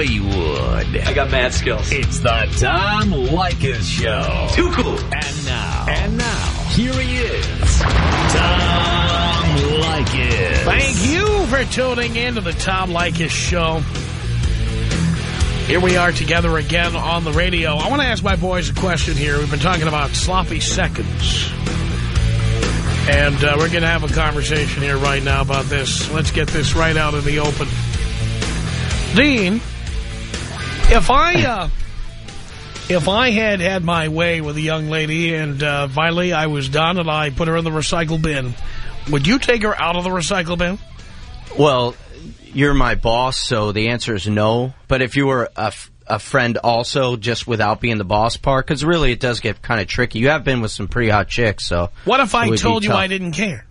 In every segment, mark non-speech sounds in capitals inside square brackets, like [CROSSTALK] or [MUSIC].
Hollywood. I got mad skills. It's the Tom Leykis Show. Too cool. And now. And now. Here he is. Tom Leykis. Thank you for tuning in to the Tom Leykis Show. Here we are together again on the radio. I want to ask my boys a question here. We've been talking about sloppy seconds. And uh, we're going to have a conversation here right now about this. Let's get this right out in the open. Dean, if I uh, if I had had my way with a young lady and uh, finally I was done and I put her in the recycle bin, would you take her out of the recycle bin? Well, you're my boss, so the answer is no. But if you were a, a friend also, just without being the boss part, because really it does get kind of tricky. You have been with some pretty hot chicks, so. What if I told you tough. I didn't care?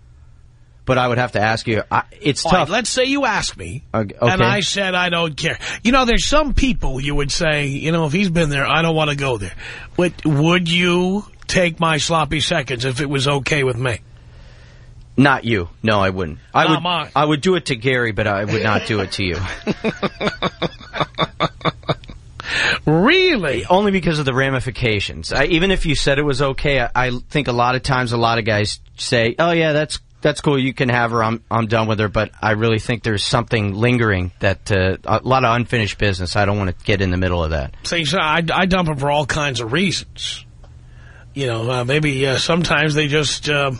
But I would have to ask you. I, it's All right, tough. let's say you ask me, Okay. and I said I don't care. You know, there's some people you would say, you know, if he's been there, I don't want to go there. Would, would you take my sloppy seconds if it was okay with me? Not you. No, I wouldn't. I Not would. mine. I would do it to Gary, but I would not do it to you. [LAUGHS] Really? Only because of the ramifications. I, even if you said it was okay, I, I think a lot of times a lot of guys say, "Oh yeah, that's that's cool. You can have her. I'm I'm done with her." But I really think there's something lingering that uh, a lot of unfinished business. I don't want to get in the middle of that. See, so I, I dump them for all kinds of reasons. You know, uh, maybe uh, sometimes they just uh,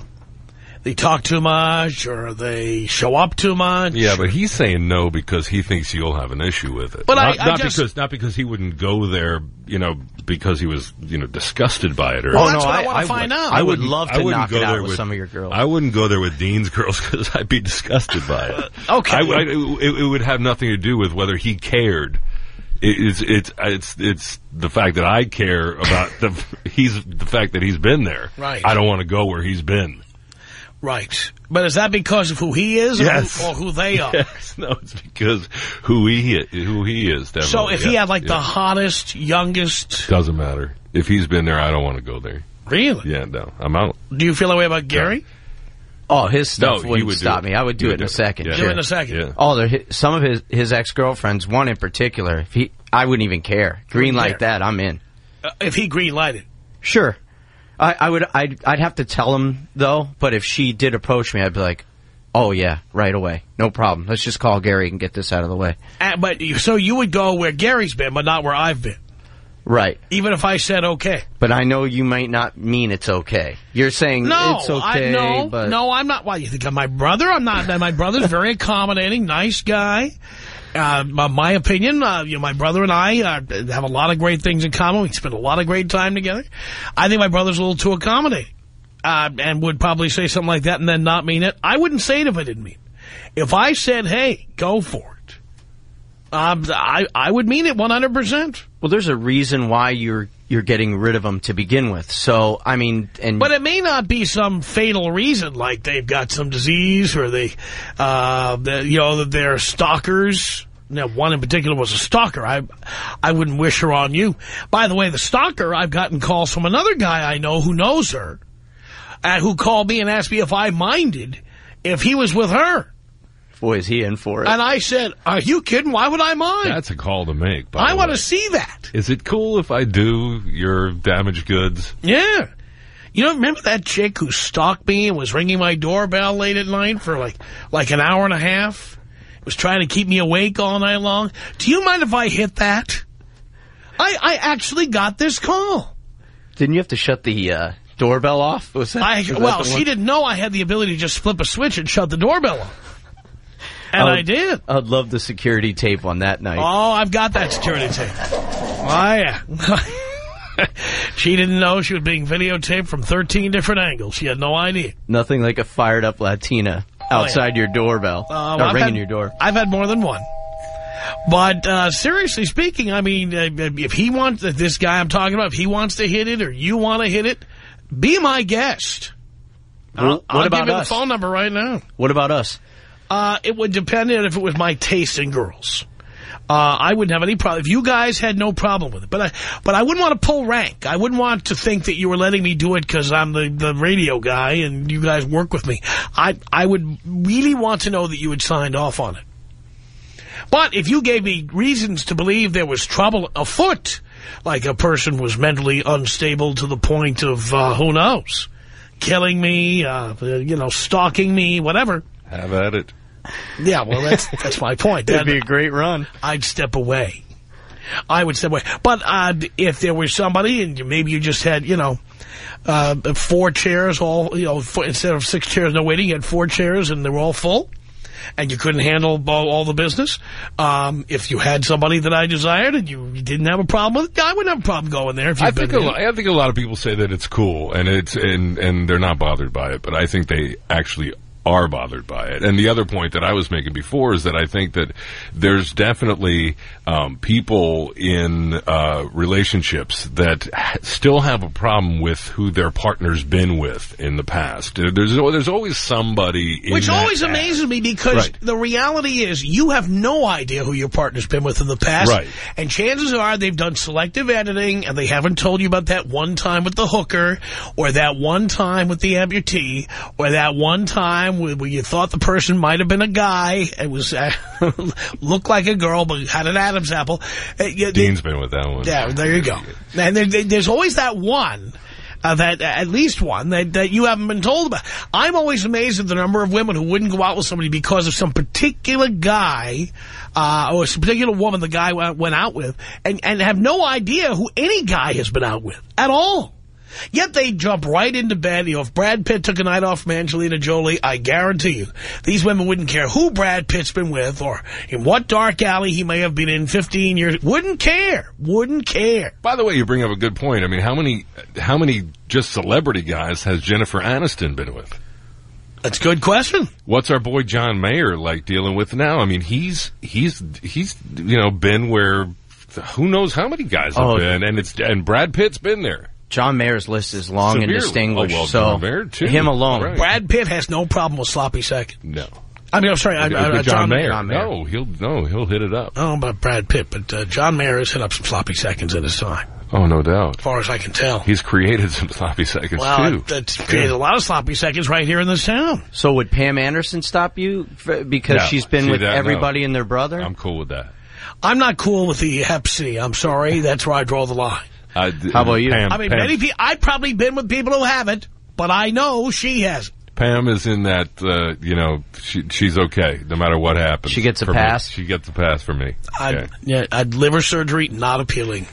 they talk too much or they show up too much. Yeah, but he's saying no because he thinks you'll have an issue with it. But not, I not just- because not because he wouldn't go there, you know, because he was you know disgusted by it or. Well, Oh, that's no, what I, I- want to find would- out. I would love to knock go it out there with some of your girls. I wouldn't go there with Dean's girls [LAUGHS] because I'd be disgusted by it. [LAUGHS] Okay. I, I- it, it would have nothing to do with whether he cared. It's it's it's it's the fact that I care about the [LAUGHS] he's the fact that he's been there. Right. I don't want to go where he's been. Right. But is that because of who he is or, Yes. who, or who they are? [LAUGHS] Yes, no, it's because who he i- who he is. Definitely. So if he had like the hottest, youngest... doesn't matter if he's been there. I don't want to go there. Really? Yeah, no, I'm out. Do you feel that way about Gary? oh, his stuff No, wouldn't would stop me. I would do would it in do a second. Yeah. Do it in a second. Yeah. Oh, some of his his ex girlfriends, one in particular. If he, I wouldn't even care. Green Wouldn't like care. that, I'm in. Uh, if he green-lighted. Sure. I, I would. I'd, I'd have to tell him though. But if she did approach me, I'd be like, "Oh yeah, right away, no problem. Let's just call Gary and get this out of the way." Uh, but you- So you would go where Gary's been, but not where I've been. Right. Even if I said okay. But I know you might not mean it's okay. You're saying No, it's okay, I, no, but no, I'm not. Why you think I'm my brother? I'm not. My brother's very accommodating, nice guy. Uh, my, opinion, uh, you know, my brother and I uh, have a lot of great things in common. We spend a lot of great time together. I think my brother's a little too accommodating, uh, and would probably say something like that and then not mean it. I wouldn't say it if I didn't mean it. If I said, "Hey, go for it," um, I I would mean it 100. percent well, there's a reason why you're you're getting rid of them to begin with. So I mean, and But it may not be some fatal reason, like they've got some disease or they, uh, that, you know, that they're stalkers. Now, one in particular was a stalker. I, I wouldn't wish her on you. By the way, the stalker, I've gotten calls from another guy I know who knows her, who called me and asked me if I minded if he was with her. Boy, is he in for it. And I said, are you kidding? Why would I mind? That's a call to make. By I want to see that. Is it cool if I do your damaged goods? Yeah. You know, remember that chick who stalked me and was ringing my doorbell late at night for like like an hour and a half? Was trying to keep me awake all night long? Do you mind if I hit that? I, I actually got this call. Didn't you have to shut the uh, doorbell off? Was that, I, was well, the she didn't know I had the ability to just flip a switch and shut the doorbell off. And would- I did. I'd love the security tape on that night. Oh, I've got that security tape. Oh, [LAUGHS] yeah. she didn't know she was being videotaped from 13 different angles. She had no idea. Nothing like a fired up Latina outside your doorbell, Uh, or I've ringing had- your door. I've had more than one. But uh, seriously speaking, I mean, uh, if he wants, if this guy I'm talking about, if he wants to hit it or you want to hit it, be my guest. Well, I'll, what I'll about give you us? the phone number right now. What about us? Uh, it would depend on if it was my taste in girls. Uh, I wouldn't have any problem. If you guys had no problem with it. But I, but I wouldn't want to pull rank. I wouldn't want to think that you were letting me do it because I'm the, the radio guy and you guys work with me. I, I would really want to know that you had signed off on it. But if you gave me reasons to believe there was trouble afoot, like a person was mentally unstable to the point of, uh, who knows, killing me, uh, you know, stalking me, whatever. Have at it. Yeah, well, that's that's my point. That'd be a great run. I'd step away. I would step away. But uh, if there was somebody and maybe you just had, you know, uh, four chairs, all, you know, four, instead of six chairs, no waiting, you had four chairs and they were all full and you couldn't handle all, all the business. Um, if you had somebody that I desired and you, you didn't have a problem with it, I wouldn't have a problem going there if you've I been think a there. lot, I think a lot of people say that it's cool and it's and and they're not bothered by it, but I think they actually are bothered by it. And the other point that I was making before is that I think that there's definitely um, people in uh, relationships that ha- still have a problem with who their partner's been with in the past. There's there's always somebody in Which always past. amazes me because Right. the reality is you have no idea who your partner's been with in the past. Right. And chances are they've done selective editing and they haven't told you about that one time with the hooker or that one time with the amputee or that one time where, where you thought the person might have been a guy. It was uh, [LAUGHS] looked like a girl but had an Adam's apple. Uh, yeah, they- Dean's been with that one. yeah, there you go. And there, there- there's always that one, uh, that at least one that, that you haven't been told about. I'm always amazed at the number of women who wouldn't go out with somebody because of some particular guy uh, or some particular woman the guy went went out with, and and have no idea who any guy has been out with at all. Yet they jump right into bed. You know, if Brad Pitt took a night off from Angelina Jolie, I guarantee you, these women wouldn't care who Brad Pitt's been with or in what dark alley he may have been in 15 years. Wouldn't care. Wouldn't care. By the way, you bring up a good point. I mean, how many how many just celebrity guys has Jennifer Aniston been with? That's a good question. What's our boy John Mayer like dealing with now? I mean, he's he's he's you know been where who knows how many guys have Oh. been, and it's and Brad Pitt's been there. John Mayer's list is long and Severely. distinguished. Oh, well, so John Mayer, too. him alone. Right. Brad Pitt has no problem with sloppy seconds. No, I mean, I'm sorry, I, I, With John, Mayer. John Mayer. No, he'll no he'll hit it up. Oh, but Brad Pitt, but uh, John Mayer has hit up some sloppy seconds in his time, Oh, no doubt. as far as I can tell. He's created some sloppy seconds Well, too. that's created a lot of sloppy seconds right here in this town. So would Pam Anderson stop you f- because No. she's been See with that? No. everybody and their brother? I'm cool with that. I'm not cool with the Hep C. I'm sorry. That's where I draw the line. Uh, How about you? Pam, I mean, Pam, many people, I've probably been with people who haven't, but I know she hasn't. Pam is in that. Uh, you know, she, she's okay no matter what happens. She gets a for me. pass? She gets a pass for me. I'd, Okay. yeah, I'd liver surgery, not appealing.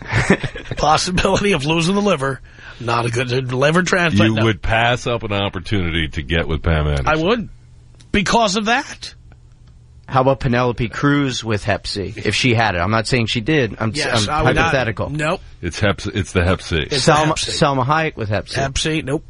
[LAUGHS] Possibility of losing the liver, not a good liver transplant. You no. would pass up an opportunity to get with Pam Anderson. I would, because of that. How about Penelope Cruz with Hep C? If she had it. I'm not saying she did. I'm, Yes, I'm I would not- hypothetical. Nope. It's Hep. It's the Hep C. It's Salma, Hep C. Salma Hayek with Hep C. Hep C, nope.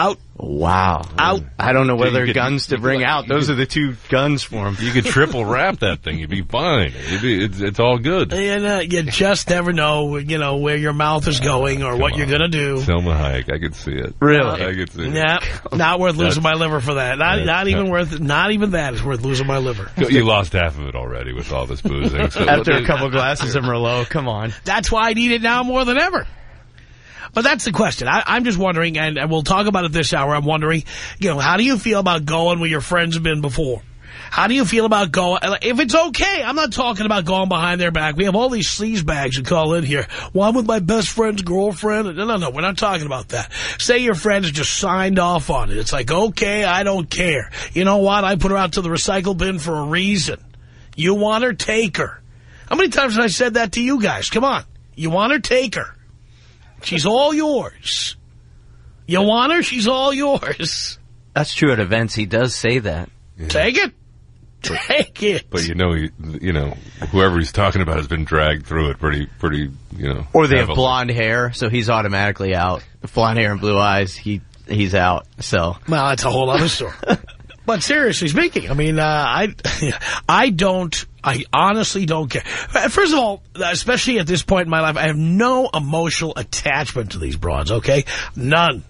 Out. Wow. Out. I don't know whether could- guns to bring could- out. Those are the two guns for him. You could triple wrap that thing. You'd be fine. It'd be, it's, it's all good. And uh, you just never know, you know, where your mouth is going or what Come you're going to do. Salma Hayek. I could see it. Really? I could see it. Yeah, not worth losing my liver for that. Not, not even worth. Not even that is worth losing my liver. You lost half of it already with all this boozing. So After a couple glasses of Merlot, come on. That's why I need it now more than ever. But that's the question. I, I'm just wondering, and, and we'll talk about it this hour. I'm wondering, you know, how do you feel about going where your friends have been before? How do you feel about going? If it's okay, I'm not talking about going behind their back. We have all these sleaze bags who call in here. Well, I'm with my best friend's girlfriend. No, no, no, we're not talking about that. Say your friends just signed off on it. It's like, okay, I don't care. You know what? I put her out to the recycle bin for a reason. You want her, take her. How many times have I said that to you guys? Come on. You want her, take her. She's all yours. You want her? She's all yours. That's true at events. He does say that. Take it. Take it. But you know, you, you know, whoever he's talking about has been dragged through it pretty, pretty, you know. Or they have blonde hair, so he's automatically out. Blonde hair and blue eyes, he he's out. So well, that's a whole other story. [LAUGHS] but seriously speaking, I mean, uh, I, [LAUGHS] I don't, I honestly don't care. First of all, especially at this point in my life, I have no emotional attachment to these broads, okay? None.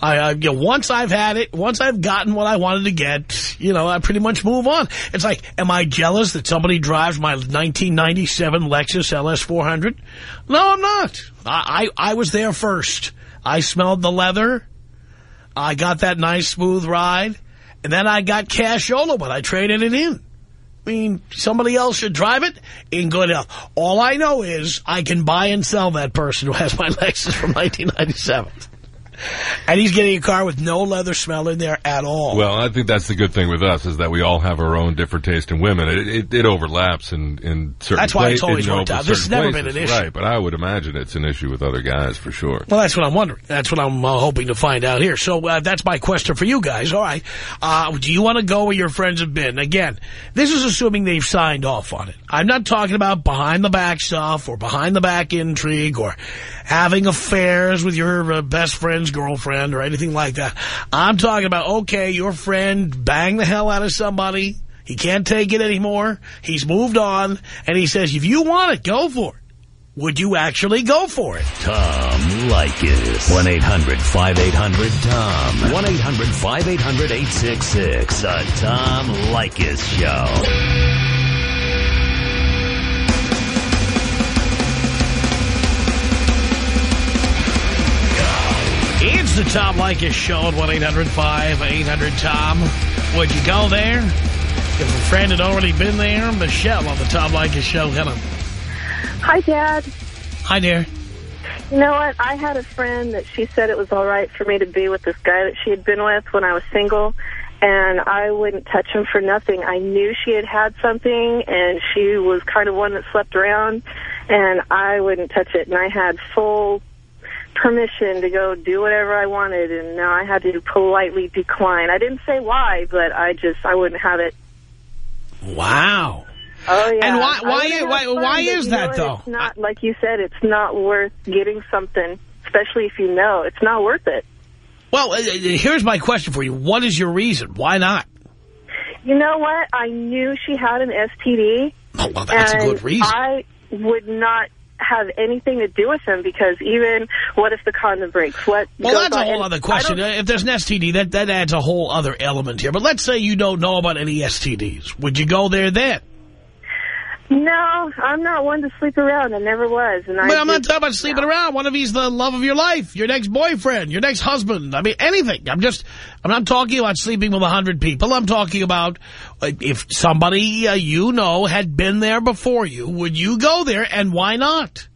I, uh, you know, once I've had it, once I've gotten what I wanted to get, you know, I pretty much move on. It's like, am I jealous that somebody drives my 1997 Lexus LS400? No, I'm not. I, I, I was there first. I smelled the leather. I got that nice smooth ride. And then I got cashola, but I traded it in. Mean, somebody else should drive it in good health. All I know is I can buy and sell that person who has my [LAUGHS] Lexus from 1997. And he's getting a car with no leather smell in there at all. Well, I think that's the good thing with us is that we all have our own different taste in women. It, it, it overlaps in, in certain That's why it's always worked out. This has never been an issue. Right, but I would imagine it's an issue with other guys for sure. Well, that's what I'm wondering. That's what I'm uh, hoping to find out here. So uh, that's my question for you guys. All right. Uh, do you want to go where your friends have been? Again, this is assuming they've signed off on it. I'm not talking about behind-the-back stuff or behind-the-back intrigue or having affairs with your uh, best friend's girlfriend or anything like that. I'm talking about, okay, your friend banged the hell out of somebody. He can't take it anymore. He's moved on. And he says, if you want it, go for it. Would you actually go for it? Tom Leykis. 1-800-5800-TOM. 1-800-5800-866. The Tom Leykis Show. The Tom Leykis Show at 1-800-5800-TOM. Would you go there? If a friend had already been there, Michelle on the Tom Leykis Show. Hello. Hi, Dad. Hi there. You know what? I had a friend that she said it was all right for me to be with this guy that she had been with when I was single, and I wouldn't touch him for nothing. I knew she had had something, and she was kind of one that slept around, and I wouldn't touch it. And I had full permission to go do whatever I wanted, and now I had to politely decline. I didn't say why, but I just, I wouldn't have it. Wow. Oh, yeah. And why- why- why- fun, why is that, though? It's not, like you said, it's not worth getting something, especially if you know. It's not worth it. Well, uh, uh, here's my question for you. What is your reason? Why not? You know what? I knew she had an STD. Oh, well, that's a good reason. I would not have anything to do with him because even what if the condom breaks? What Well, that's a whole other question. If there's an STD, that, that adds a whole other element here. But let's say you don't know about any STDs. Would you go there then? No, I'm not one to sleep around. I never was. And I But I'm not talking about sleeping around. One of he's the love of your life, your next boyfriend, your next husband? I mean, anything. I'm just, I'm not talking about sleeping with a hundred people. I'm talking about uh, if somebody uh, you know had been there before you, would you go there and why not?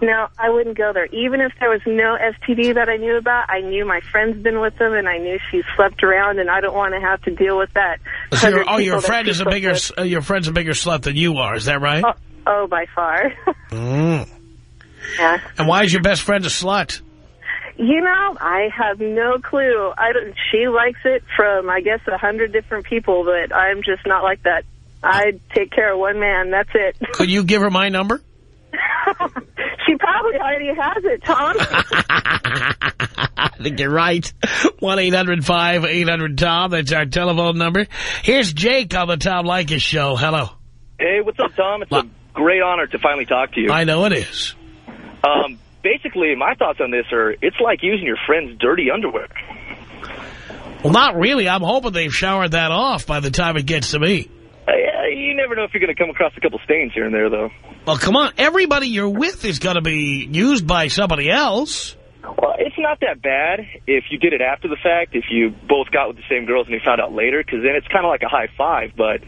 No, I wouldn't go there. Even if there was no STD that I knew about, I knew my friend's been with them, and I knew she slept around, and I don't want to have to deal with that. So your, oh, your friend is a bigger, uh, your friend's a bigger slut than you are. Is that right? Oh, oh, by far. [LAUGHS] Mm. yeah. And why is your best friend a slut? You know, I have no clue. I don't. She likes it from, I guess, a hundred different people, but I'm just not like that. I take care of one man. That's it. Could you give her my number? [LAUGHS] she probably already has it, Tom. [LAUGHS] I think you're right. 1-800-5800-TOM. That's our telephone number. Here's Jake on the Tom Leykis show. Hello. Hey, what's up, Tom? It's a great honor to finally talk to you. I know it is. Um, basically, my thoughts on this are it's like using your friend's dirty underwear. Well, not really. I'm hoping they've showered that off by the time it gets to me. Uh, you never know if you're going to come across a couple stains here and there, though. Well, come on. Everybody you're with is going to be used by somebody else. Well, it's not that bad if you did it after the fact, if you both got with the same girls and you found out later, because then it's kind of like a high five. But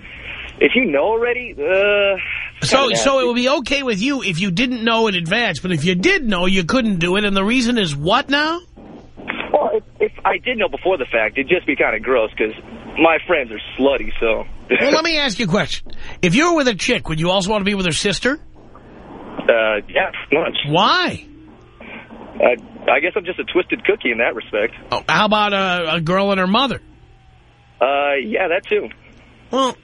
if you know already, uh... So, so it would be okay with you if you didn't know in advance. But if you did know, you couldn't do it. And the reason is what now? Well, if, if I did know before the fact, it'd just be kind of gross, because my friends are slutty, so... Well, let [LAUGHS] me ask you a question. If you were with a chick, would you also want to be with her sister? Uh, yeah, much. Why? I, I guess I'm just a twisted cookie in that respect. Oh, how about a, a girl and her mother? Uh, yeah, that too. Well,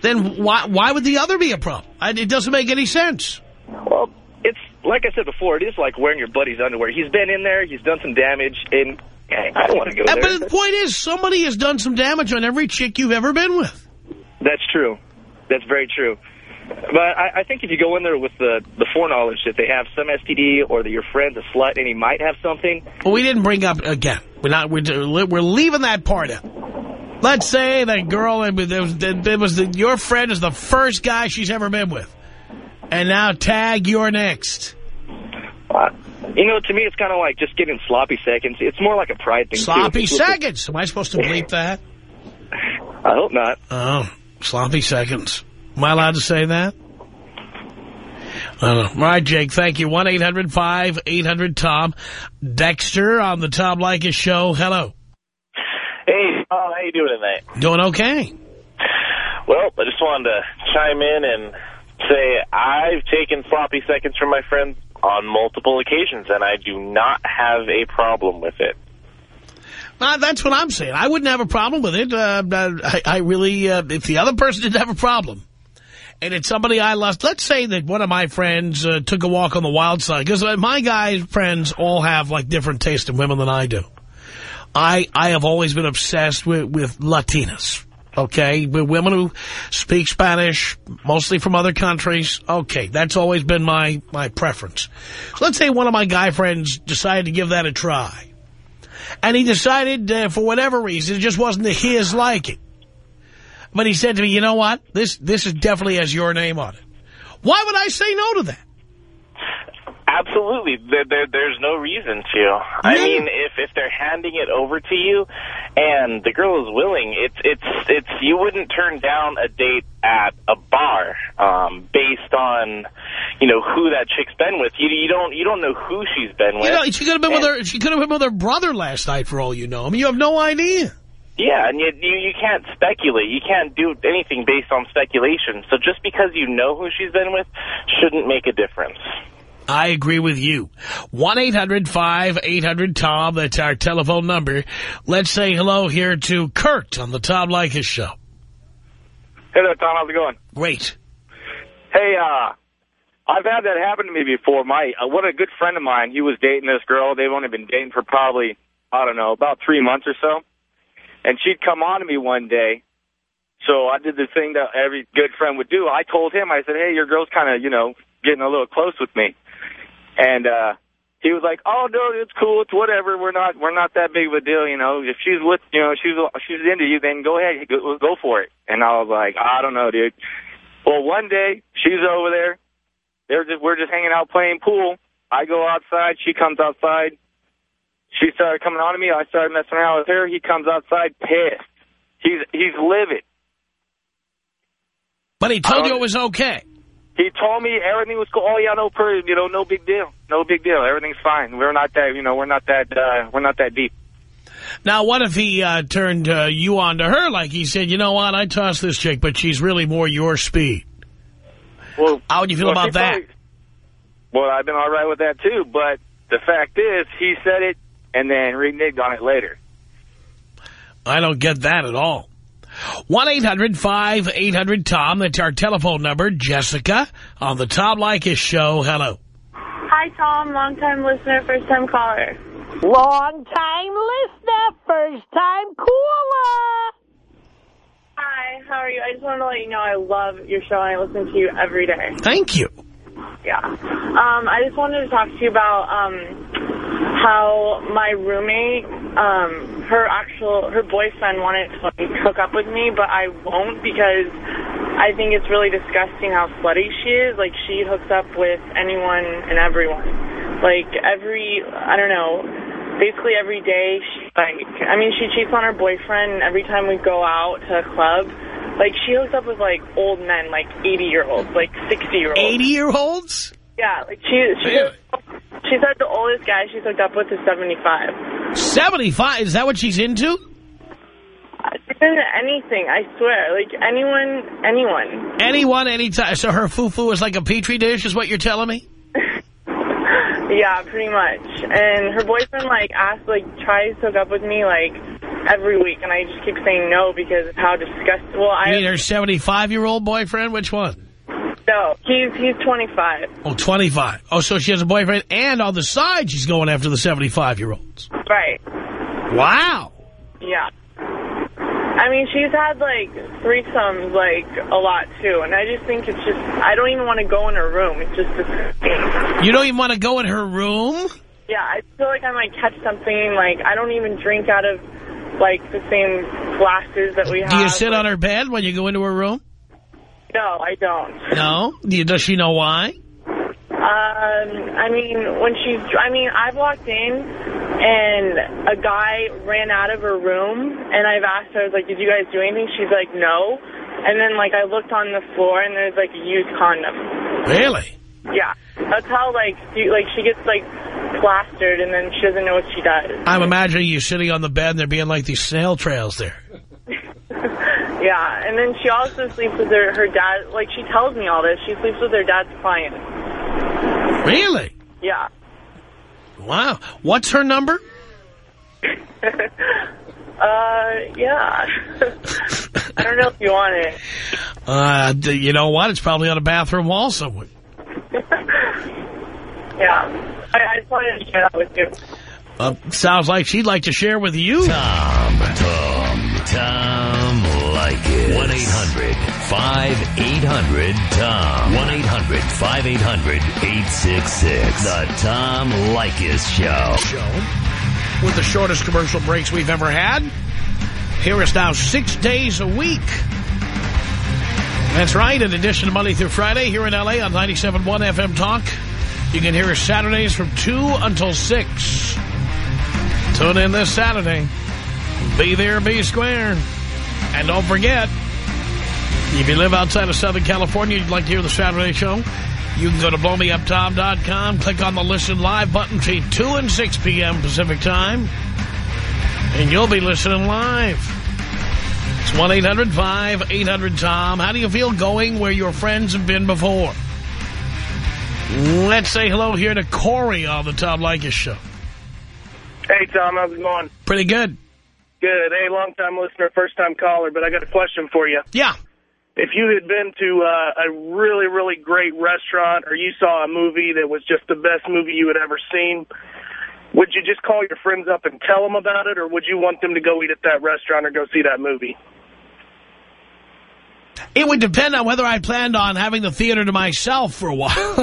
then why why would the other be a problem? I, it doesn't make any sense. Well, it's like I said before, it is like wearing your buddy's underwear. He's been in there, he's done some damage, and I don't want to go Uh, there. But the point is, somebody has done some damage on every chick you've ever been with. That's true. That's very true. But I, I think if you go in there with the, the foreknowledge that they have some STD or that your friend's a slut and he might have something, Well, we didn't bring up again. We're not. We're, we're leaving that part out. Let's say that girl it was, it was the, your friend is the first guy she's ever been with, and now tag you're next. uh, you know, to me it's kind of like just getting sloppy seconds. It's more like a pride thing. Sloppy seconds. Am I supposed to bleep that? I hope not. Oh, sloppy seconds. Am I allowed to say that? I don't know. All right, Jake, thank you. 1-800-5800-TOM. Dexter on the Tom Leykis show. Hello. Hey, Tom, how you doing tonight? Doing okay. Well, I just wanted to chime in and say I've taken sloppy seconds from my friends on multiple occasions, and I do not have a problem with it. Uh, that's what I'm saying. I wouldn't have a problem with it. Uh, I, I, really, uh, if the other person didn't have a problem, and it's somebody I lost, let's say that one of my friends uh, took a walk on the wild side, because my guys' friends all have, like, different taste in women than I do. I, I have always been obsessed with, with Latinas, okay? With women who speak Spanish, mostly from other countries. Okay, that's always been my, my preference. So let's say one of my guy friends decided to give that a try. And he decided, uh, for whatever reason, it just wasn't his liking. But he said to me, you know what? This this is definitely has your name on it. Why would I say no to that? Absolutely. There, there, there's no reason to. I mean, if if they're handing it over to you and the girl is willing, it's it's it's you wouldn't turn down a date at a bar um, based on you know who that chick's been with. You you don't you don't know who she's been with. You know, she could have been with her. She could have been with her brother last night, for all you know. I mean, you have no idea. Yeah, and you, you you can't speculate. You can't do anything based on speculation. So just because you know who she's been with shouldn't make a difference. I agree with you. 1-800-5800-TOM. That's our telephone number. Let's say hello here to Kurt on the Tom Leykis show. Hey there, Tom. How's it going? Great. Hey, uh, I've had that happen to me before. My uh, What a good friend of mine, he was dating this girl. They've only been dating for probably, I don't know, about three months or so. And she'd come on to me one day. So I did the thing that every good friend would do. I told him, I said, hey, your girl's kind of, you know, getting a little close with me. And uh, he was like, "Oh no, it's cool, it's whatever. We're not we're not that big of a deal, you know. If she's with you know she's she's into you, then go ahead, go, go for it." And I was like, "I don't know, dude." Well, one day she's over there. They're just we're just hanging out playing pool. I go outside, she comes outside. She started coming on to me. I started messing around with her. He comes outside pissed. He's he's livid. But he told you it was okay. He told me everything was cool. Oh yeah, no, per, you know, no big deal, no big deal. Everything's fine. We're not that, you know, we're not that, uh, we're not that deep. Now, what if he uh, turned uh, you on to her? Like he said, you know what, I tossed this chick, but she's really more your speed. Well, how would you feel well, about that? Probably, well, I've been all right with that too, but the fact is, he said it and then reneged on it later. I don't get that at all. 1-800-5800-TOM. That's our telephone number. Jessica on the Tom Leykis show. Hello. Hi, Tom. Long-time listener, first-time caller. Long-time listener, first-time caller. Hi, how are you? I just want to let you know I love your show and I listen to you every day. Thank you. Yeah. Um, I just wanted to talk to you about um, how my roommate, um, her actual, her boyfriend wanted to like, hook up with me, but I won't because I think it's really disgusting how slutty she is. Like, she hooks up with anyone and everyone. Like, every, I don't know, basically every day, she, like, I mean, she cheats on her boyfriend every time we go out to a club. Like, she hooks up with, like, old men, like 80-year-olds, like 60-year-olds. 80-year-olds? Yeah, like, she, she, really? she said the oldest guy she's hooked up with is 75. 75? Is that what she's into? Uh, she's into anything, I swear. Like, anyone, anyone. Anyone, anytime. So her foo-foo is like a Petri dish, is what you're telling me? [LAUGHS] yeah, pretty much. And her boyfriend, like, asked, like, tries to hook up with me, like, every week. And I just keep saying no because of how disgusting. Well, I... Mean her 75-year-old boyfriend? Which one? No, he's he's 25. Oh, 25. Oh, so she has a boyfriend, and on the side, she's going after the 75-year-olds. Right. Wow. Yeah. I mean, she's had, like, threesomes, like, a lot, too. And I just think it's just, I don't even want to go in her room. It's just disgusting. You don't even want to go in her room? Yeah, I feel like I might catch something. Like, I don't even drink out of, like, the same glasses that we have. Do you sit like, on her bed when you go into her room? No, I don't. No? Does she know why? Um, I mean, when she's, I mean, I've walked in and a guy ran out of her room and I've asked her, I was like, did you guys do anything? She's like, no. And then, like, I looked on the floor, and there's, like, a used condom. Really? Yeah. That's how, like, she, like, she gets, like, plastered, and then she doesn't know what she does. I'm imagining you sitting on the bed and there being like these snail trails there. [LAUGHS] Yeah, and then she also sleeps with her, her dad. Like, she tells me all this. She sleeps with her dad's client. Really? Yeah. Wow. What's her number? [LAUGHS] Uh, yeah. [LAUGHS] I don't know if you want it. Uh, you know what? It's probably on a bathroom wall somewhere. [LAUGHS] Yeah. I, I just wanted to share that with you. Uh, sounds like she'd like to share with you. Tom, Tom, Tom Leykis. 1-800-5800-TOM. 1-800-5800-866. The Tom Leykis Show. Show with the shortest commercial breaks we've ever had. Here is now six days a week. That's right. In addition to Monday through Friday here in L.A. on 97.1 FM Talk, you can hear us Saturdays from 2 until 6. Tune in this Saturday. Be there, be square. And don't forget, if you live outside of Southern California, you'd like to hear the Saturday show, you can go to blowmeuptom.com, click on the Listen Live button between 2 and 6 p.m. Pacific Time, and you'll be listening live. It's 1-800-5800-TOM. How do you feel going where your friends have been before? Let's say hello here to Corey on the Tom Leykis Show. Hey, Tom, how's it going? Pretty good. Good. Hey, long-time listener, first-time caller, but I got a question for you. Yeah. If you had been to uh, a really, really great restaurant or you saw a movie that was just the best movie you had ever seen, would you just call your friends up and tell them about it, or would you want them to go eat at that restaurant or go see that movie? It would depend on whether I planned on having the theater to myself for a while. [LAUGHS]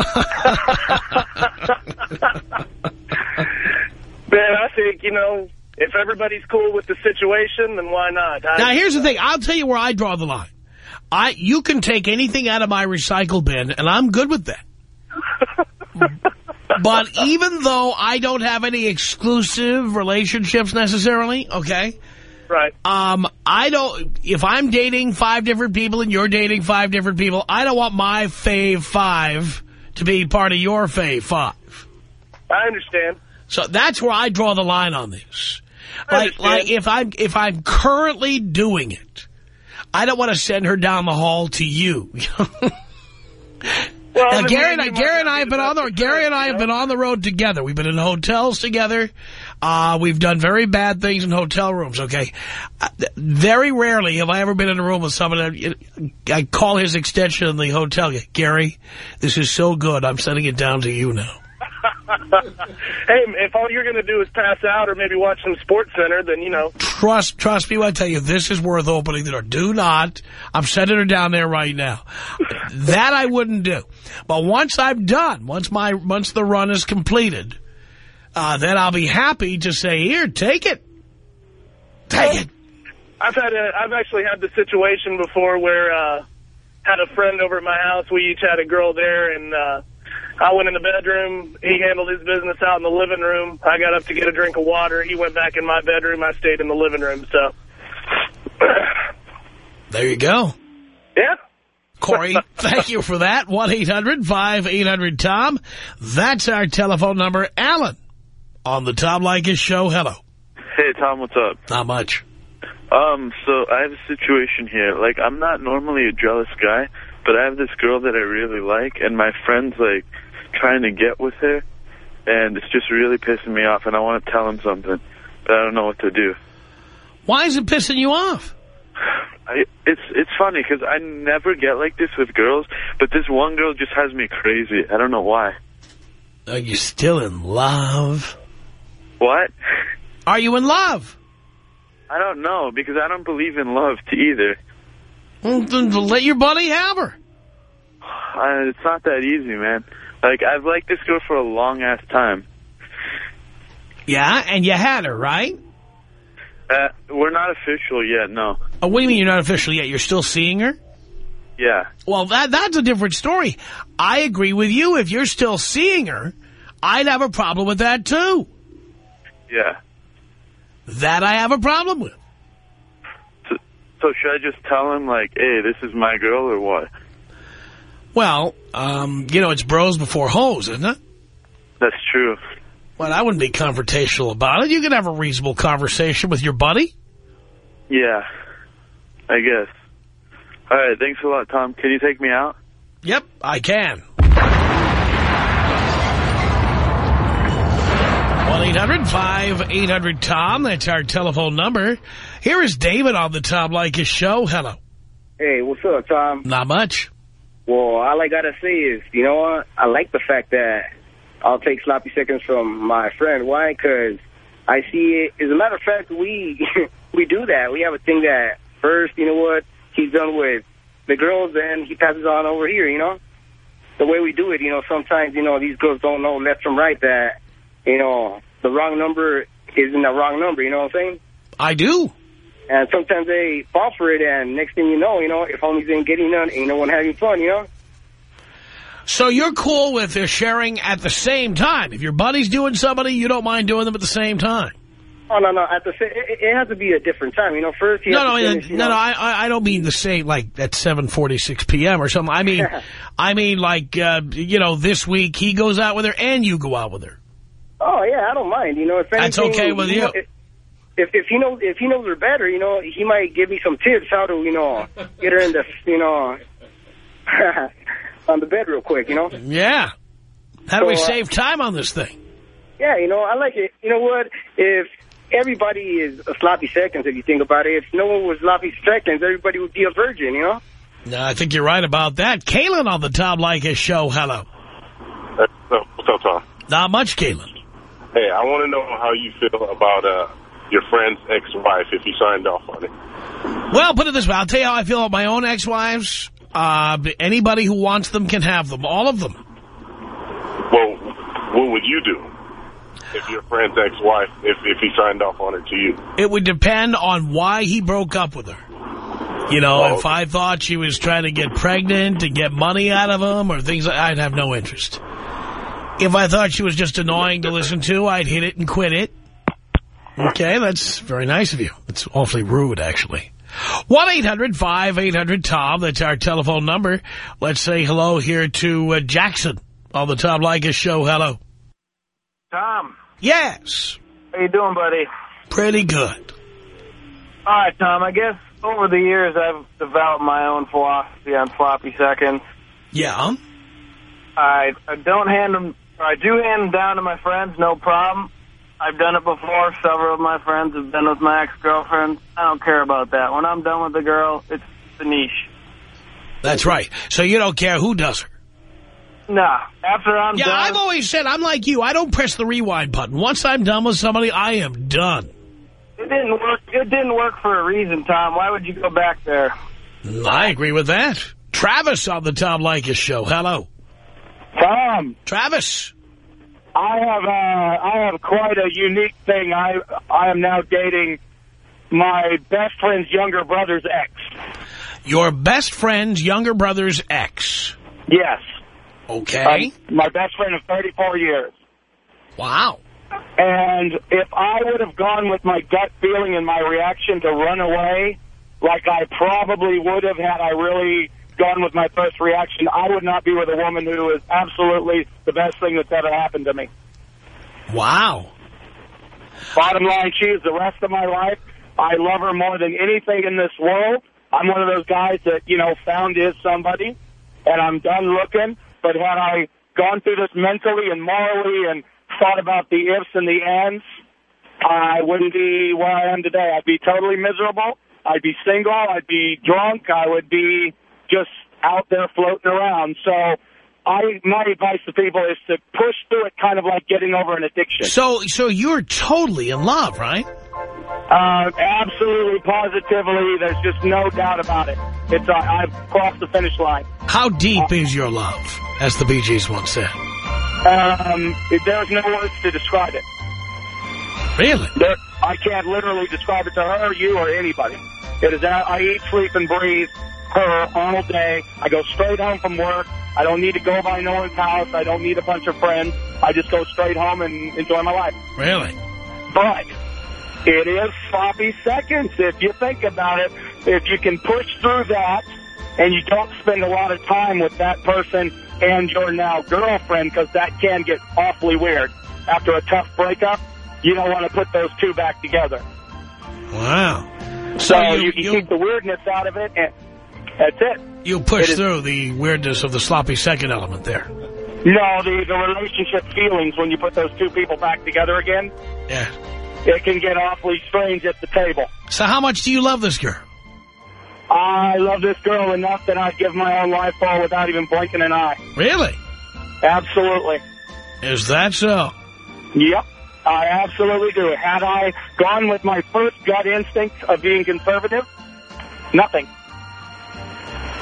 Man, I think, you know, if everybody's cool with the situation, then why not? I, now, here's the thing. I'll tell you where I draw the line. I You can take anything out of my recycle bin, and I'm good with that. [LAUGHS] but even though I don't have any exclusive relationships necessarily, okay? Right. Um, I don't, if I'm dating five different people and you're dating five different people, I don't want my fave five to be part of your fave five. I understand. So that's where I draw the line on this. I Like, understand. like if I'm, if I'm currently doing it, I don't want to send her down the hall to you. [LAUGHS] Well, Now, Gary and I, Gary and I have been on the Gary and I have been on the road together. We've been in hotels together. Uh, we've done very bad things in hotel rooms. Okay, uh, very rarely have I ever been in a room with someone. I, I call his extension in the hotel. Gary, this is so good. I'm sending it down to you now. Hey, if all you're going to do is pass out or maybe watch some Sports Center, then, you know, Trust, trust me when I tell you, this is worth opening the door. Do not. I'm sending her down there right now. that I wouldn't do. But once I'm done, once my, once the run is completed, uh, then I'll be happy to say, here, take it. Take it. I've had a, I've actually had the situation before where uh had a friend over at my house. We each had a girl there, and uh I went in the bedroom. He handled his business out in the living room. I got up to get a drink of water. He went back in my bedroom. I stayed in the living room. So, [CLEARS THROAT] There you go. yeah. Corey, [LAUGHS] thank you for that. 1-800-5800-TOM. That's our telephone number. Alan on the Tom Leykis show. Hello. Hey, Tom, what's up? Not much. Um, so I have a situation here. Like, I'm not normally a jealous guy, but I have this girl that I really like, and my friend's, like, trying to get with her, and it's just really pissing me off, and I want to tell him something, but I don't know what to do. Why is it pissing you off? I, it's it's funny because I never get like this with girls, but this one girl just has me crazy. I don't know why. Are you still in love? What? Are you in love? I don't know because I don't believe in love to either. Well, then let your buddy have her. [SIGHS] Uh, it's not that easy, man. Like I've liked this girl for a long ass time. Yeah, and you had her, right? Uh, we're not official yet, no. Oh, what do you mean you're not official yet? You're still seeing her? Yeah. Well, that that's a different story. I agree with you. If you're still seeing her, I'd have a problem with that, too. Yeah. That I have a problem with. So should I just tell him, like, hey, this is my girl, or what? Well, um, you know, it's bros before hoes, isn't it? That's true. Well, I wouldn't be confrontational about it. You can have a reasonable conversation with your buddy. Yeah, I guess. All right, thanks a lot, Tom. Can you take me out? Yep, I can. 1-800-5800-TOM. That's our telephone number. Here is David on the Tom Leykis show. Hello. Hey, what's up, Tom? Not much. Well, all I gotta say is, you know what? I like the fact that I'll take sloppy seconds from my friend. Why? Because I see it. As a matter of fact, we [LAUGHS] we do that. We have a thing that first, you know what? He's done with the girls, and he passes on over here. You know, the way we do it. You know, sometimes you know these girls don't know left from right. That you know the wrong number isn't the wrong number. You know what I'm saying? I do. And sometimes they fall for it, and next thing you know, you know, if homies ain't getting none, ain't no one having fun, you know? So you're cool with uh, sharing at the same time. If your buddy's doing somebody, you don't mind doing them at the same time. Oh, no, no. At the it, it has to be a different time. You know, first you No, have no, to no, finish, you no, know? no. I, I don't mean the same like at 7:46 p.m. or something. I mean, [LAUGHS] I mean like uh, you know, this week he goes out with her and you go out with her. Oh, yeah, I don't mind. You know, if anything, That's okay with you. know, if if he knows if he knows her better, you know, he might give me some tips how to, you know, get her in the, you know, [LAUGHS] on the bed real quick, you know? Yeah. How do we So, uh, save time on this thing? Yeah, you know, I like it. You know what? If everybody is a sloppy seconds, if you think about it, if no one was sloppy seconds, everybody would be a virgin, you know? No, I think you're right about that. Kaylin on the Tom Leykis show. Hello. What's up, Tom? Not much, Kaylin. Hey, I want to know how you feel about uh, your friend's ex-wife if he signed off on it. Well, put it this way. I'll tell you how I feel about my own ex-wives. Uh, anybody who wants them can have them. All of them. Well, what would you do if your friend's ex-wife, if, if he signed off on it to you? It would depend on why he broke up with her. You know, if I thought she was trying to get pregnant to get money out of him or things like I'd have no interest. If I thought she was just annoying to listen to, I'd hit it and quit it. Okay, that's very nice of you. It's awfully rude, actually. 1-800-5800-TOM. That's our telephone number. Let's say hello here to uh, Jackson on the Tom Leykis show. Hello. Tom, Yes. how you doing, buddy? Pretty good. All right, Tom, I guess over the years I've developed my own philosophy on floppy seconds. Yeah. I, I don't hand them, I do hand them down to my friends, no problem. I've done it before. Several of my friends have been with my ex-girlfriend. I don't care about that. When I'm done with the girl, it's the niche. That's right. So you don't care who does her. Nah, after I'm yeah, done... Yeah, I've always said, I'm like you. I don't press the rewind button. Once I'm done with somebody, I am done. It didn't work. It didn't work for a reason, Tom. Why would you go back there? Mm, I agree with that. Travis on the Tom Leykis show. Hello. Tom. Travis. I have uh, I have quite a unique thing. I I am now dating my best friend's younger brother's ex. Your best friend's younger brother's ex. Yes. Okay. Um, my best friend of 34 years. Wow. And if I would have gone with my gut feeling and my reaction to run away, like I probably would have had I really gone with my first reaction, I would not be with a woman who is absolutely the best thing that's ever happened to me. Wow. Bottom line, she is the rest of my life. I love her more than anything in this world. I'm one of those guys that, you know, found is somebody, and I'm done looking. But had I gone through this mentally and morally and thought about the ifs and the ands, I wouldn't be where I am today. I'd be totally miserable. I'd be single. I'd be drunk. I would be just out there floating around. So I, my advice to people is to push through it kind of like getting over an addiction. So, so you're totally in love, right? Uh, absolutely, positively. There's just no doubt about it. It's uh, I've crossed the finish line. How deep is your love, as the Bee Gees once said? Um, there's no words to describe it. Really? There, I can't literally describe it to her, you, or anybody. It is. I eat, sleep, and breathe her all day. I go straight home from work. I don't need to go by no one's house. I don't need a bunch of friends. I just go straight home and enjoy my life. Really? But It is sloppy seconds. If you think about it, if you can push through that and you don't spend a lot of time with that person and your now girlfriend, because that can get awfully weird after a tough breakup, you don't want to put those two back together. Wow. So, So you- you, you, you- keep the weirdness out of it, and that's it. You push It through the weirdness of the sloppy second element there. No, the, the relationship feelings when you put those two people back together again, Yeah. it can get awfully strange at the table. So how much do you love this girl? I love this girl enough that I'd give my own life for without even blinking an eye. Really? Absolutely. Is that so? Yep. I absolutely do. Had I gone with my first gut instinct of being conservative, nothing.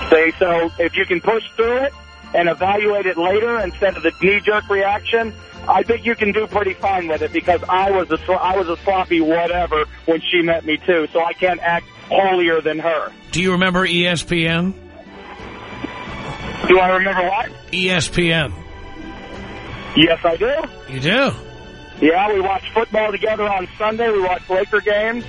Say, so if you can push through it and evaluate it later instead of the knee-jerk reaction, I think you can do pretty fine with it because I was a, I was a sloppy whatever when she met me too, so I can't act holier than her. Do you remember ESPN? Do I remember what? ESPN. Yes, I do. You do? Yeah, we watch football together on Sunday. We watch Laker games.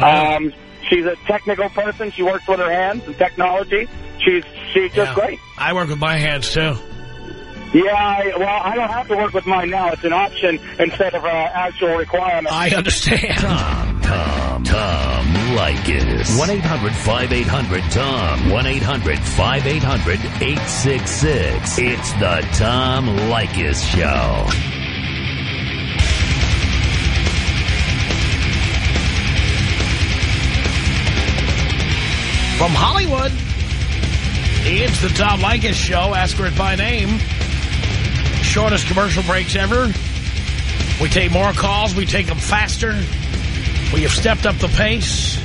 Um, she's a technical person. She works with her hands and technology. She's she's just Yeah. great. I work with my hands, too. Yeah, I, well, I don't have to work with mine now. It's an option instead of an actual requirement. I understand. Tom, Tom, Tom Leykis. 1-800-5800-TOM. 1-800-5800-866. It's the Tom Leykis Show. From Hollywood, it's the Tom Leykis Show. Ask for it by name. Shortest commercial breaks ever. We take more calls. We take them faster. We have stepped up the pace.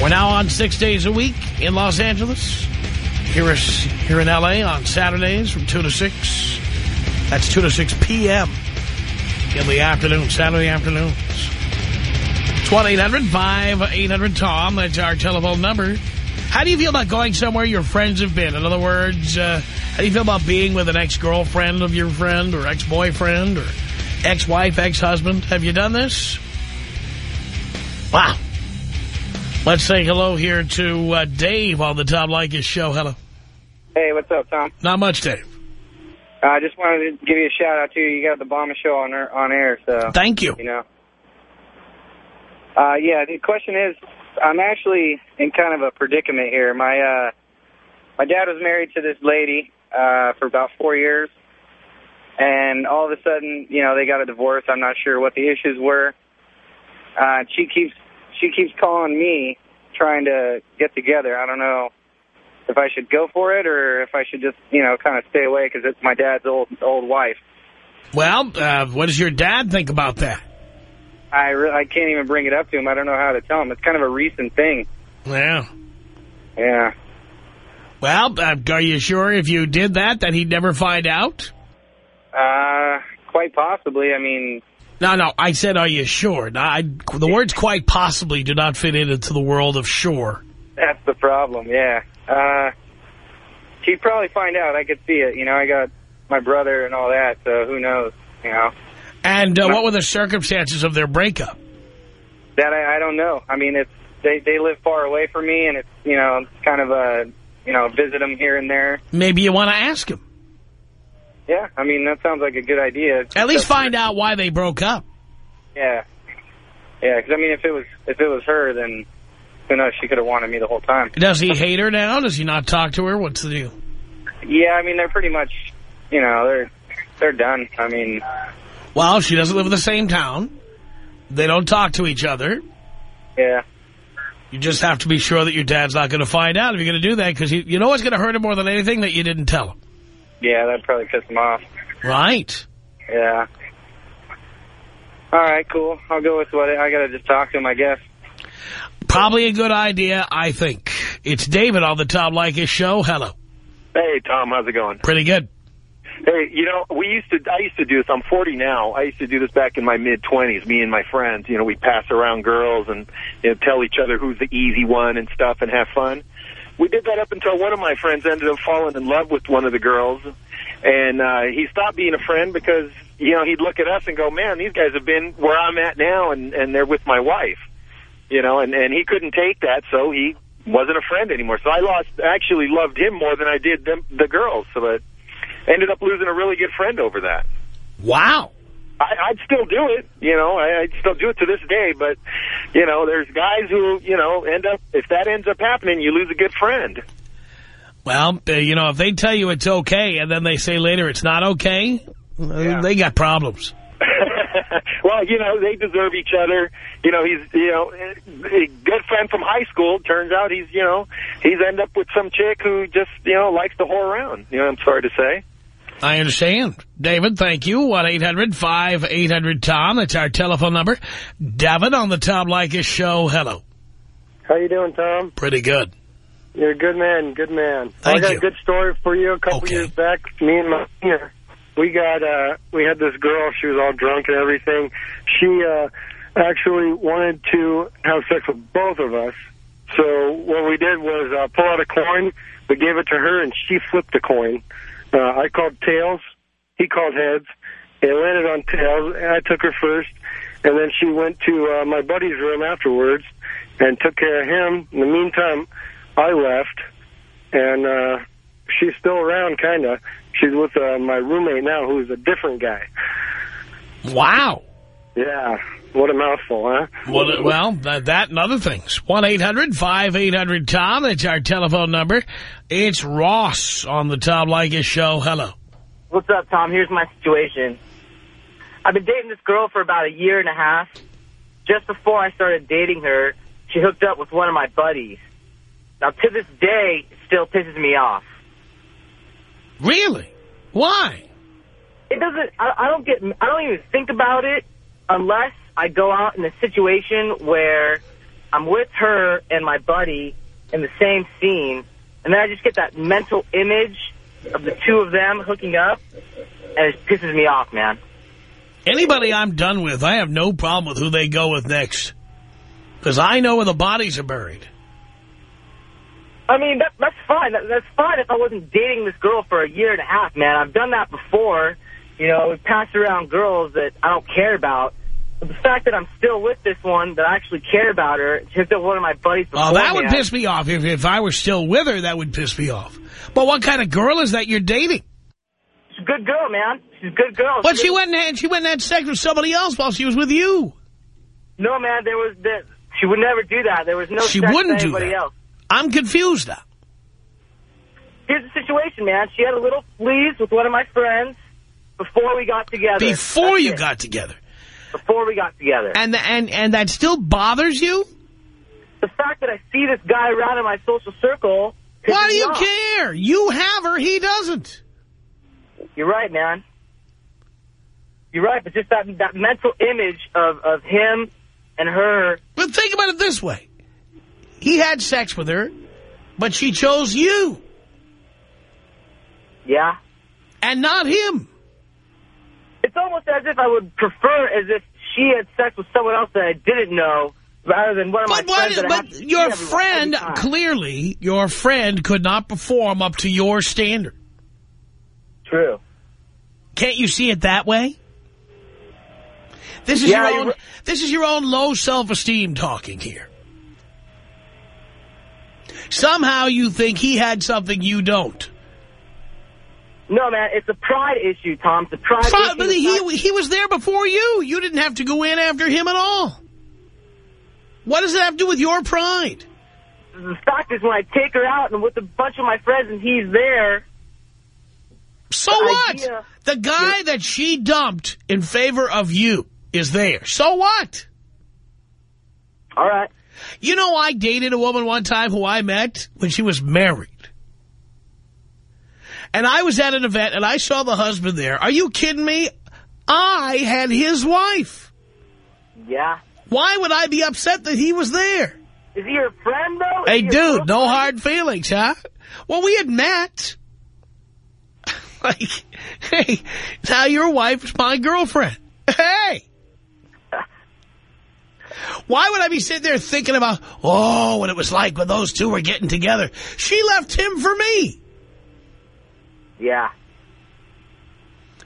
We're now on six days a week in Los Angeles. Here, is, here in L.A. on Saturdays from 2 to 6. That's 2 to 6 p.m. in the afternoon, Saturday afternoons. It's 1-800-5800-TOM. That's our telephone number. How do you feel about going somewhere your friends have been? In other words, uh, how do you feel about being with an ex-girlfriend of your friend or ex-boyfriend or ex-wife, ex-husband? Have you done this? Wow. Let's say hello here to uh, Dave on the Tom Leykis show. Hello. Hey, what's up, Tom? Not much, Dave. I just wanted to give you a shout out to you. You got the Bomber Show on air, on air, so Thank you. You know. Uh, yeah, the question is, I'm actually in kind of a predicament here. My uh, my dad was married to this lady uh, for about four years, and all of a sudden, you know, they got a divorce. I'm not sure what the issues were. Uh, she keeps she keeps calling me, trying to get together. I don't know if I should go for it or if I should just, you know, kind of stay away because it's my dad's old old wife. Well, uh, what does your dad think about that? I re I can't even bring it up to him. I don't know how to tell him. It's kind of a recent thing. Yeah. Yeah. Well, uh, are you sure if you did that that he'd never find out? Uh, quite possibly. I mean, No, no, I said, are you sure? Now, I, the words quite possibly do not fit into the world of sure. that's the problem. Yeah. Uh, he'd probably find out. I could see it. You know, I got my brother and all that, so who knows? You know, And uh, what were the circumstances of their breakup? that I, I don't know. I mean, it's they they live far away from me, and it's you know it's kind of a you know visit them here and there. Maybe you want to ask him. Yeah, I mean that sounds like a good idea. At least find out why they broke up. Yeah, yeah. Because I mean, if it was if it was her, then who knows? She could have wanted me the whole time. Does he hate her now? Does he not talk to her? What's the deal? Yeah, I mean they're pretty much, you know, they're they're done. I mean, Well, she doesn't live in the same town. They don't talk to each other. yeah, You just have to be sure that your dad's not going to find out if you're going to do that, because you know what's going to hurt him more than anything? That you didn't tell him. yeah, that'd probably piss him off. Right. Yeah. All right, cool. I'll go with what I got to just talk to him, I guess. Probably a good idea, I think. It's David on the Tom Leykis show. Hello. Hey, Tom, how's it going? Pretty good. Hey, you know, we used to, I used to do this, I'm 40 now, I used to do this back in my mid-20s, me and my friends, you know, we'd pass around girls and you know, tell each other who's the easy one and stuff and have fun. We did that up until one of my friends ended up falling in love with one of the girls, and uh, he stopped being a friend because you know, he'd look at us and go, man, these guys have been where I'm at now, and, and they're with my wife. You know, and, and he couldn't take that, so he wasn't a friend anymore. So I lost, actually loved him more than I did them, the girls. So that ended up losing a really good friend over that. Wow. I, I'd still do it, you know, I, I'd still do it to this day, but, you know, there's guys who, you know, end up, if that ends up happening, you lose a good friend. Well, uh, you know, if they tell you it's okay and then they say later it's not okay, uh, they got problems. [LAUGHS] well, you know, they deserve each other. You know, he's, you know, a good friend from high school. Turns out he's, you know, he's end up with some chick who just, you know, likes to whore around. You know, I'm sorry to say. I understand. David, thank you. 1-800-5800-TOM. That's our telephone number. David on the Tom Leykis show. Hello. How you doing, Tom? Pretty good. You're a good man, good man. Thank I got you. a good story for you. A couple years back, me and my senior, we got, uh, we had this girl. She was all drunk and everything. She uh, actually wanted to have sex with both of us. So what we did was uh, pull out a coin. We gave it to her, and she flipped the coin. Uh, I called tails. He called heads. It landed on tails, and I took her first. And then she went to uh, my buddy's room afterwards and took care of him. In the meantime, I left, and uh, she's still around, kind of. She's with uh, my roommate now, who's a different guy. Wow. Yeah, what a mouthful, huh? Well, uh, well that, that and other things. 1-800-5800-TOM. That's our telephone number. It's Ross on the Tom Leykis show. Hello. What's up, Tom? Here's my situation. I've been dating this girl for about a year and a half. Just before I started dating her, she hooked up with one of my buddies. Now, to this day, it still pisses me off. Really? Why? It doesn't, I, I don't get, I don't even think about it unless I go out in a situation where I'm with her and my buddy in the same scene, and then I just get that mental image of the two of them hooking up, and it pisses me off, man. Anybody I'm done with, I have no problem with who they go with next. Because I know where the bodies are buried. I mean, that, that's fine. That, that's fine if I wasn't dating this girl for a year and a half, man. I've done that before. You know, we passed around girls that I don't care about. But the fact that I'm still with this one that I actually care about her, she hooked up one of my buddies Oh, that would piss me off. If, if I were still with her, that would piss me off. But what kind of girl is that you're dating? She's a good girl, man. She's a good girl. But she went and had, she went and had sex with somebody else while she was with you. No, man, there was... She would never do that. There was no She wouldn't do anybody that. else. I'm confused now. Here's the situation, man. She had a little fleas with one of my friends before we got together. Before you it. got together. Before we got together. And, and, and that still bothers you? the fact that I see this guy around in my social circle... Why do you off. care? You have her, he doesn't. You're right, man. You're right, but just that that mental image of, of him and her... But think about it this way. He had sex with her, but she chose you. Yeah. And not him. It's almost as if I would prefer as if she had sex with someone else that I didn't know rather than one of my what, friends but your friend, clearly, your friend could not perform up to your standard. True. Can't you see it that way? This is Yeah, your own. This is your own low self-esteem talking here. Somehow you think he had something you don't. No, man, it's a pride issue, Tom. It's a pride issue. But he he was there before you. You didn't have to go in after him at all. What does it have to do with your pride? the fact is when I take her out and with a bunch of my friends and he's there... So the what? idea- The guy that she dumped in favor of you is there. So what? All right. You know, I dated a woman one time who I met when she was married. And I was at an event and I saw the husband there. Are you kidding me? I had his wife. Yeah. Why would I be upset that he was there? Is he your friend, though? Is Hey, he dude, close no hard feelings, huh? Well, we had met. [LAUGHS] like, hey, now your wife is my girlfriend. Hey! [LAUGHS] Why would I be sitting there thinking about, oh, what it was like when those two were getting together? She left him for me. Yeah.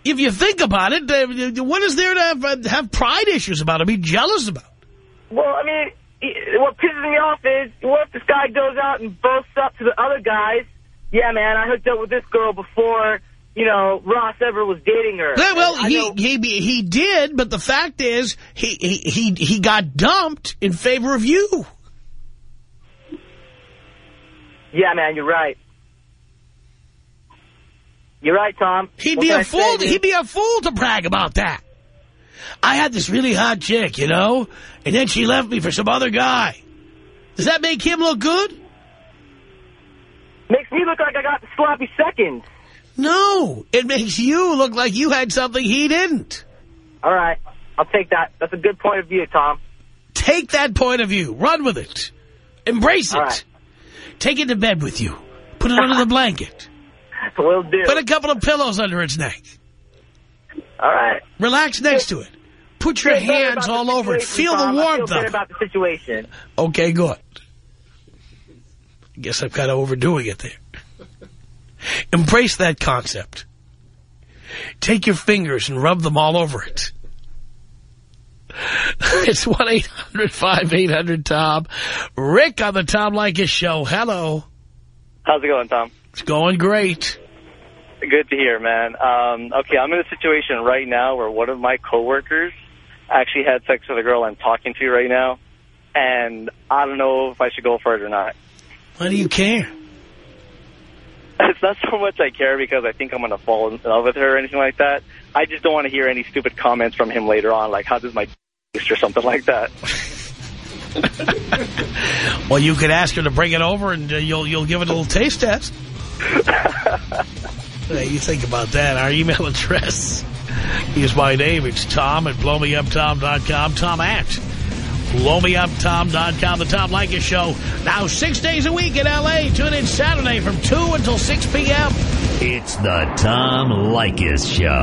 If you think about it, uh, what is there to have, uh, have pride issues about or be jealous about? Well, I mean, what pisses me off is, what if this guy goes out and boasts up to the other guys, yeah, man, I hooked up with this girl before, you know, Ross ever was dating her. Yeah, well, he, know- he he did, but the fact is, he, he he he got dumped in favor of you. Yeah, man, you're right. You're right, Tom. He'd What be a fool. dude? he'd be a fool to brag about that. I had this really hot chick, you know, and then she left me for some other guy. Does that make him look good? Makes me look like I got the sloppy seconds. No, it makes you look like you had something he didn't. All right, I'll take that. That's a good point of view, Tom. Take that point of view. Run with it. Embrace it. All right. Take it to bed with you. Put it under the [LAUGHS] blanket. Will do. Put a couple of pillows under its neck. All right. Relax next to it. Put your Feel hands all over it. Feel the Tom. I warmth feel of it. about the situation. Okay, good. I guess I'm kind of overdoing it there. Embrace that concept. Take your fingers and rub them all over it. [LAUGHS] It's 1-800-5800-TOM. Rick on the Tom Leykis Show. Hello. How's it going, Tom? It's going great. Good to hear, man. Um, okay, I'm in a situation right now where one of my coworkers actually had sex with a girl I'm talking to right now, and I don't know if I should go for it or not. Why do you care? [LAUGHS] It's not so much I care because I think I'm going to fall in love with her or anything like that. I just don't want to hear any stupid comments from him later on, like, how does my [LAUGHS] taste or something like that. [LAUGHS] Well, you could ask her to bring it over and uh, you'll you'll give it a little taste test. You think about that. Our email [LAUGHS] address is my name. It's Tom at blowmeuptom.com. Tom at blowmeuptom.com. The Tom Leykis Show. Now six days a week in L.A. Tune in Saturday from 2 until 6 p.m. It's the Tom Leykis Show.